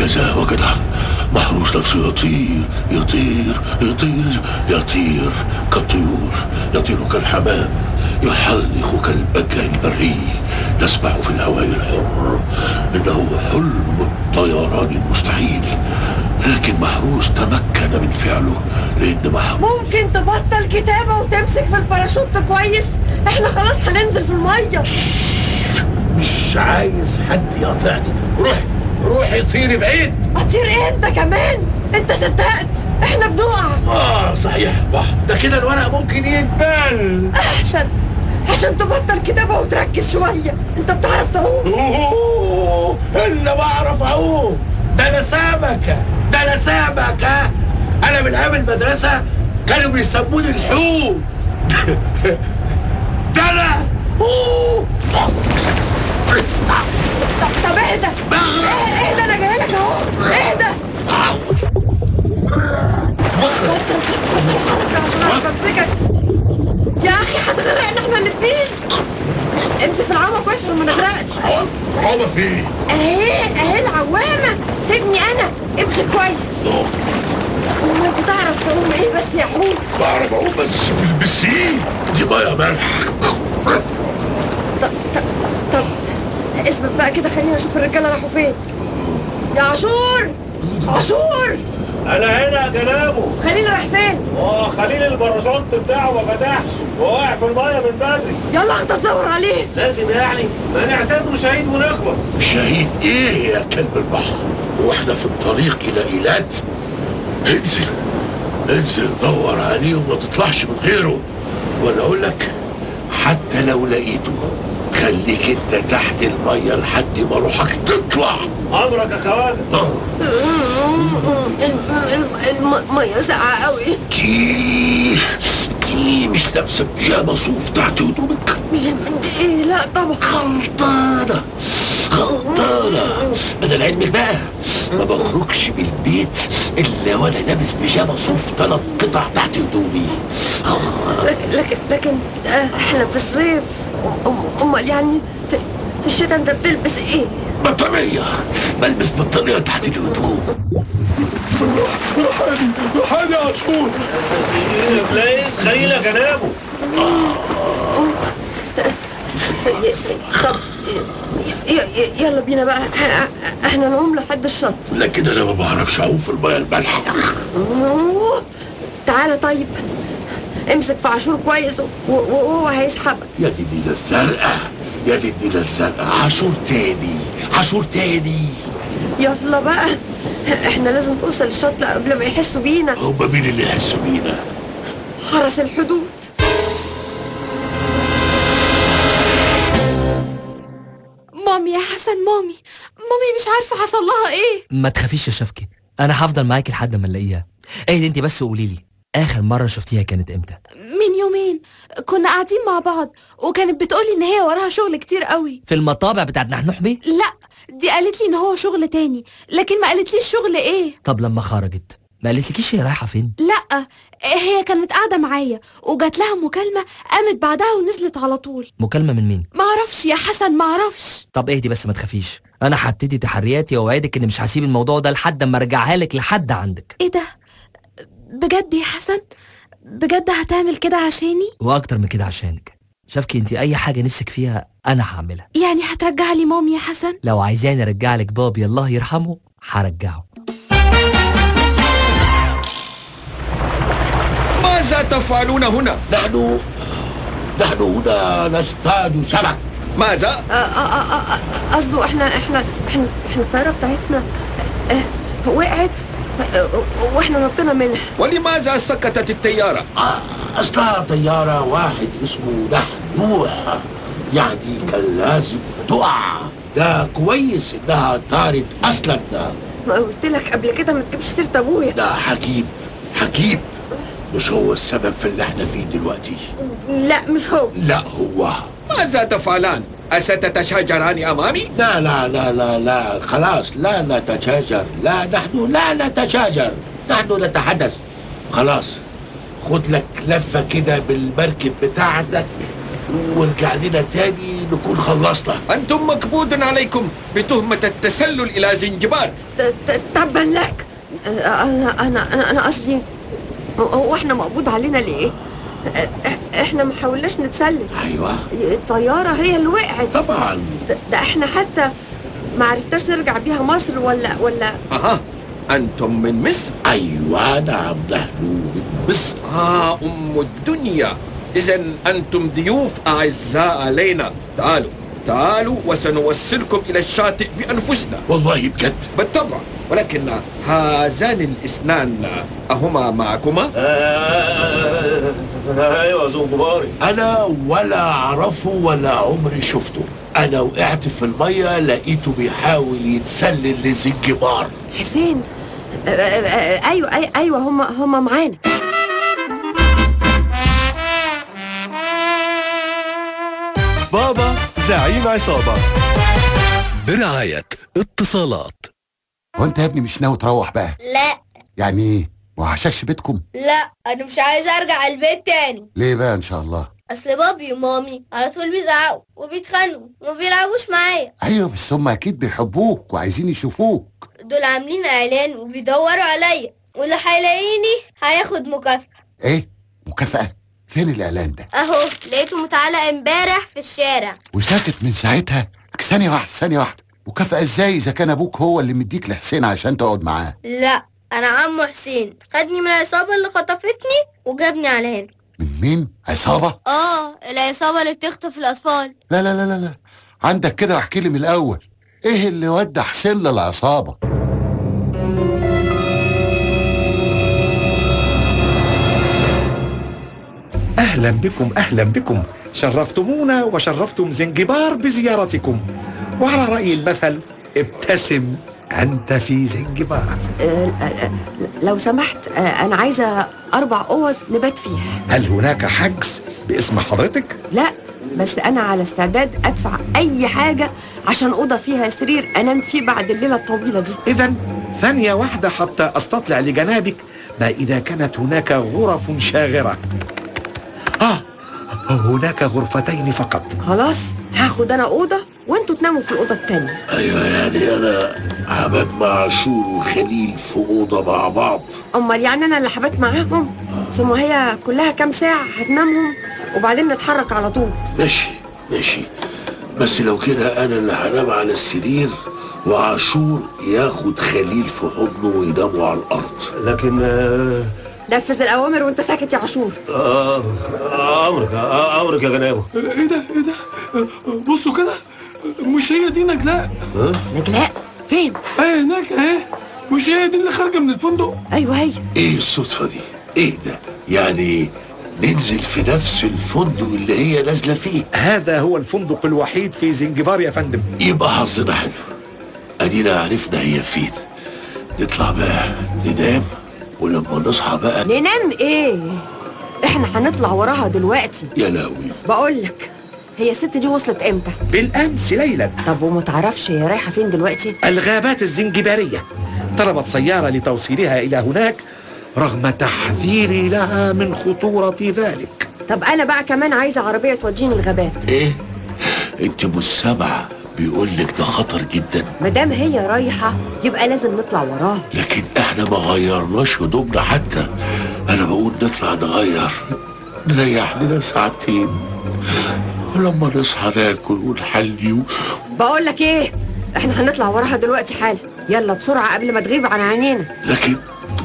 هكذا وكذا محروس نفسه يطير يطير يطير يطير كالطيور يطير كالحمام يحلق كالبكاء البري يسبح في الهواء الحر. إنه حلم الطيران المستحيل. لكن محروس تمكن من فعله. لأن محروس ممكن تبطل كتابة وتمسك في الباراشوت كويس. إحنا خلاص هننزل في المية. مش عايز حد يقاطعني. روح. روحي طيري بعيد. أطير إيه انت كمان؟ أنت صدقت؟ إحنا بنقع. آه صحيح البحر ده كده الورق ممكن يتبل. أحسن. عشان تبطل كتابة وتركز شوية. أنت بتعرف تعوم؟ أوه إلا بعرف أعوم. ده أنا سمكه ده أنا سمكه أنا من أيام المدرسة كانوا بيسموني الحوت. ده أنا. طب- اهدى. اه- اهدى أنا جاي لك اهو. اهدى. بطل بطل حركة عشان اعرف امسكك. يا أخي هتغرقنا إحنا الاتنين. امسك في العوامة كويس عشان ما نغرقش. عومة فين؟ اهي اهي العوامة. سيبني أنا. امسك كويس. امال بتعرف تعوم إيه بس يا حوت؟ بعرف اعوم بس في البسين. دي مية ملح طب طب طب اثبت بقى كده خلينا نشوف الرجالة راحوا فين. يا عاشور! عاشور! أنا هنا يا جنابه. خلينا راح فين؟ آه خليل الباراشوت بتاعه ما فتحش. وواقع في المية من بدري. يلا اخد ادور عليه. لازم يعني ما نعتبره شهيد ونخلص. شهيد إيه يا كلب البحر؟ وإحنا في الطريق إلى إيلات. انزل. انزل دور عليه وما تطلعش من غيره. وأنا أقول لك حتى لو لقيته. خليك انت تحت المية لحد ما روحك تطلع. أمرك يا خواجه. المية ساقعة قوي. دي دي مش لابسة بيجامة صوف تحت هدومك؟ إيه؟ لا طبعا. غلطانة. غلطانة. أنا لعلمك بقى. ما بخرجش من البيت إلا وأنا لابس بيجامة صوف ثلاث قطع تحت هدومي. آه، لكن لكن لكن آه، إحنا في الصيف. امال يعني في, في الشتاء أنت بتلبس إيه؟ بطانية. بلبس بطانية تحت الهدوم. روحاني روحاني يا عاشور لقيت خليل يا جنابه طب يلا بينا بقى. إحنا- نقوم لحد الشط. لكن أنا ما بعرفش أعوم في المية المالحة أوه. تعالى طيب. امسك في عاشور كويس وهو هيسحبك. يا دي النيلة الزرقاء يا دي النيلة الزرقاء. عاشور تاني عاشور تاني. يلا بقى إحنا لازم نوصل الشط قبل ما يحسوا بينا. هما مين اللي يحسوا بينا؟ حرس الحدود. مامي يا حسن مامي. مامي مش عارفة حصل لها إيه. ما تخافيش يا شفكي أنا هفضل معاكي لحد ما نلاقيها. إيه انت بس قولي لي. آخر مرة شفتيها كانت إمتى؟ من يومين. كنا قاعدين مع بعض وكانت بتقولي إن هي وراها شغل كتير قوي. في المطابع بتاعت نحنوح بيه لا دي قالت لي إن هو شغل تاني لكن ما قالتليش شغل إيه؟ طب لما خرجت ما قالتلكيش هي رايحة فين؟ لا هي كانت قاعدة معايا وجات لها مكالمة قامت بعدها ونزلت على طول. مكالمة من مين؟ معرفش يا حسن معرفش طب اهدي بس ما تخافيش أنا هبتدي تحرياتي واوعدك إني مش هسيب الموضوع ده لحد أما أرجعها لك لحد عندك. إيه ده؟ بجد يا حسن؟ بجد هتعمل كده عشاني؟ وأكتر من كده عشانك. شفكي انت أي حاجة نفسك فيها أنا هعملها. يعني هترجع لي مامي يا حسن؟ لو عايزاني أرجع لك بابي الله يرحمه هرجعه. ماذا تفعلون هنا؟ نحن نحن هنا نصطاد سمك. ماذا؟ قصده إحنا إحنا إحنا إحنا الطيارة بتاعتنا آه، وقعت وإحنا نطينا منها. ولماذا سقطت الطيارة؟ أصلها طيارة واحد اسمه نحنوح يعني كان لازم تقع. ده كويس إنها طارت أصلا. ده ما قلت لك قبل كده ما تجيبش سيرة أبويا. ده حكيم حكيم. مش هو السبب في اللي إحنا فيه دلوقتي؟ لا مش هو. لا هو. ماذا تفعلان؟ أستتشاجران أمامي؟ لا لا لا لا لا خلاص لا نتشاجر. لا نحن لا نتشاجر. نحن نتحدث. خلاص خد لك لفة كده بالمركب بتاعتك وارجع لنا تاني نكون خلصنا. أنتم مكبود عليكم بتهمة التسلل إلى زنجبار. ت- ت- تبا لك أنا أنا أنا أنا قصدي هو إحنا مقبوض علينا ليه؟ إحنا ما حاولناش نتسلل أيوه. الطيارة هي اللي وقعت. طبعا. ده- إحنا حتى ما عرفناش نرجع بيها مصر ولا ولا أها. أنتم من مصر؟ أيوه نعم نحن من مصر. آه أم الدنيا. إذا أنتم ضيوف أعزاء علينا. تعالوا تعالوا وسنوصلكم إلى الشاطئ بأنفسنا. والله بجد؟ بالطبع. ولكن هذان الاثنان أهما معكما؟ أيوه زنجباري أنا ولا أعرفه ولا عمري شفته. أنا وقعت في المية لقيته بيحاول يتسلل لزنجبار. حسين أيوه أيوه هم هم معانا. بابا زعيم عصابة. برعاية اتصالات. هو انت يا ابني مش ناوي تروح بقى؟ لا. يعني إيه؟ وحشاش بيتكم. لا أنا مش عايز أرجع البيت تاني. ليه بقى إن شاء الله؟ أصل بابي ومامي على طول بيزعقوا وبيتخانقوا وما بيلعبوش معايا. أيوه بس هم أكيد بيحبوك وعايزين يشوفوك. دول عاملين إعلان وبيدوروا عليا. واللي هيلاقيني هياخد مكافأة. إيه؟ مكافأة؟ فين الإعلان ده؟ أهو لقيته متعلق إمبارح في الشارع. وساكت من ساعتها؟ ثانية واحدة ثانية واحدة. مكافأة إزاي إذا كان أبوك هو اللي مديك لحسين عشان تقعد معاه؟ لا أنا عمو حسين. خدني من العصابة اللي خطفتني وجابني على هنا من مين؟ عصابة؟ آه العصابة اللي بتخطف الأطفال. لا لا لا لا لا. عندك كده واحكي لي من الأول. إيه اللي ودى حسين للعصابة؟ أهلا بكم أهلا بكم. شرفتمونا وشرفتم زنجبار بزيارتكم. وعلى رأي المثل ابتسم. أنت في زنجبار آه، آه، آه، لو سمحت آه، أنا عايزة أربع أوض نبات فيها. هل هناك حجز باسم حضرتك؟ لا بس أنا على استعداد أدفع أي حاجة عشان أوضة فيها سرير أنام فيه بعد الليلة الطويلة دي. إذا ثانية واحدة حتى أستطلع لجنابك. ما إذا كانت هناك غرف شاغرة. آه هناك غرفتين فقط. خلاص هاخد أنا أوضة وانتوا تناموا في الأوضة التانية. أيوه يعني أنا هبات مع عاشور وخليل في أوضة مع بعض. أمال يعني أنا اللي حبات معاهم؟ ثم هي كلها كام ساعة هتنامهم وبعدين نتحرك على طول. ماشي ماشي. بس لو كده أنا اللي هنام على السرير وعاشور ياخد خليل في حضنه ويناموا على الأرض. لكن آه، نفذ الأوامر وأنت ساكت يا عاشور. آه، أمرك آه، أمرك يا جنابه. إيه ده إيه ده؟ بصوا كده. مش هي دي نجلاء؟ نجلاء؟ فين؟ إيه هناك اهي. مش هي دي اللي خارجة من الفندق؟ أيوه هي. إيه الصدفة دي؟ إيه ده؟ يعني ننزل في نفس الفندق اللي هي نازلة فيه. هذا هو الفندق الوحيد في زنجبار يا فندم. يبقى حظنا حلو. أدينا عرفنا هي فين. نطلع بقى ننام ولما نصحى بقى ننام إيه؟ إحنا هنطلع وراها دلوقتي. يا لهوي. بقول لك هي الست دي وصلت إمتى؟ بالأمس ليلا. طب وما تعرفش هي رايحة فين دلوقتي؟ الغابات الزنجبارية. طلبت سيارة لتوصيلها إلى هناك رغم تحذيري لها من خطورة ذلك. طب أنا بقى كمان عايزة عربية توديني الغابات. إيه؟ أنت مش سامعه بيقول لك ده خطر جدا. مادام هي رايحة يبقى لازم نطلع وراها. لكن إحنا ما غيرناش هدومنا حتى. أنا بقول نطلع نغير. نريح لنا ساعتين. ولما نصحى ناكل ونحلي و- بقول لك إيه؟ إحنا هنطلع وراها دلوقتي حالا. يلا بسرعة قبل ما تغيب عن عينينا. لكن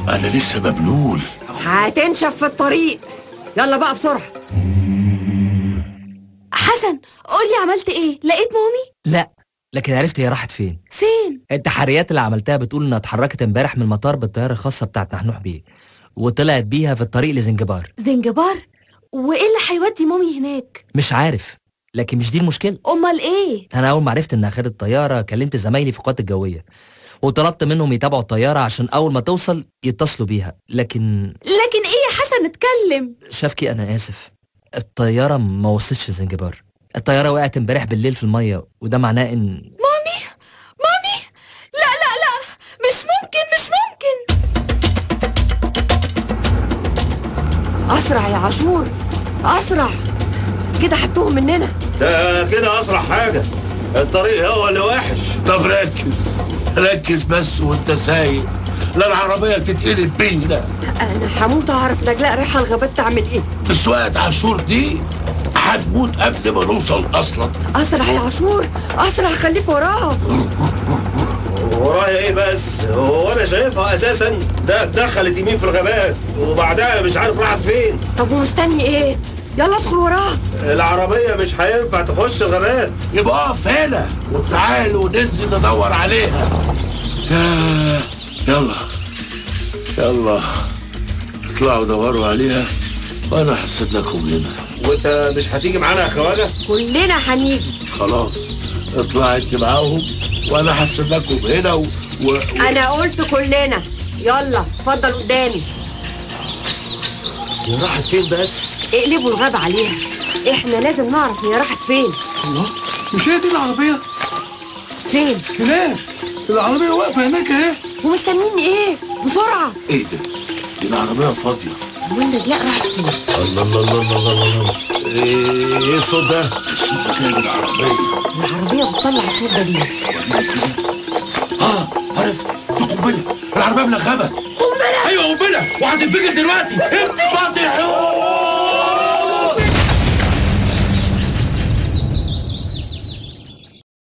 أنا لسه مبلول. هتنشف في الطريق. يلا بقى بسرعة. حسن قولي عملت إيه؟ لقيت مامي لا لكن عرفت هي راحت فين. فين؟ التحريات اللي عملتها بتقول إنها اتحركت امبارح من المطار بالطيارة الخاصة بتاعت نحنوح بيه وطلعت بيها في الطريق لزنجبار. زنجبار؟ وإيه اللي هيودي مامي هناك؟ مش عارف لكن مش دي المشكلة. أمال إيه؟ أنا أول ما عرفت إنها خدت الطياره كلمت زمايلي في القوات الجوية وطلبت منهم يتابعوا الطيارة عشان أول ما توصل يتصلوا بيها. لكن لكن إيه يا حسن؟ اتكلم. شافكي أنا آسف. الطيارة ما وصلتش زنجبار. الطيارة وقعت امبارح بالليل في المية وده معناه إن مامي! مامي! لا لا لا! مش ممكن مش ممكن! أسرع يا عاشور. أسرع. كده حطوهم مننا. ده كده أسرع حاجة. الطريق هو اللي وحش. طب ركز. ركز بس وأنت سايق. لا العربية تتقلب بينا أنا هموت أعرف نجلاء رايحة الغابات تعمل إيه. السواقة عاشور دي هنموت قبل ما نوصل أصلا. أسرع يا عاشور. أسرع خليك وراها. ورايا إيه بس؟ هو أنا شايفها أساسا. ده دخلت يمين في الغابات وبعدها مش عارف راحت فين. طب ومستني إيه؟ يلا ادخل وراها. العربية مش هينفع تخش الغابات. يبقى اقف هنا وتعالوا ننزل ندور عليها. يلا. يلا. اطلعوا دوروا عليها وانا هستناكم هنا. وانت مش هتيجي معانا يا خواجه كلنا هنيجي. خلاص. اطلع انت معاهم وانا هستناكم هنا و... و... أنا قلت كلنا. يلا اتفضل قدامي. راحت فين بس؟ اقلبوا الغابة عليها. إحنا لازم نعرف هي راحت فين. الله مش هي دي العربية؟ فين؟ هناك. العربية واقفة هناك اهي. ومستنيين إيه؟ بسرعة. إيه ده؟ دي العربية فاضية. امال نجلاء راحت فين؟ الله الله الله الله الله الله. إيه إيه الصوت ده؟ الصوت ده من العربية العربية بتطلع الصوت ده ليه؟ آه عرفت. دي قنبلة. العربية ملغمة قنبلة! أيوه قنبلة. وهتنفجر دلوقتي.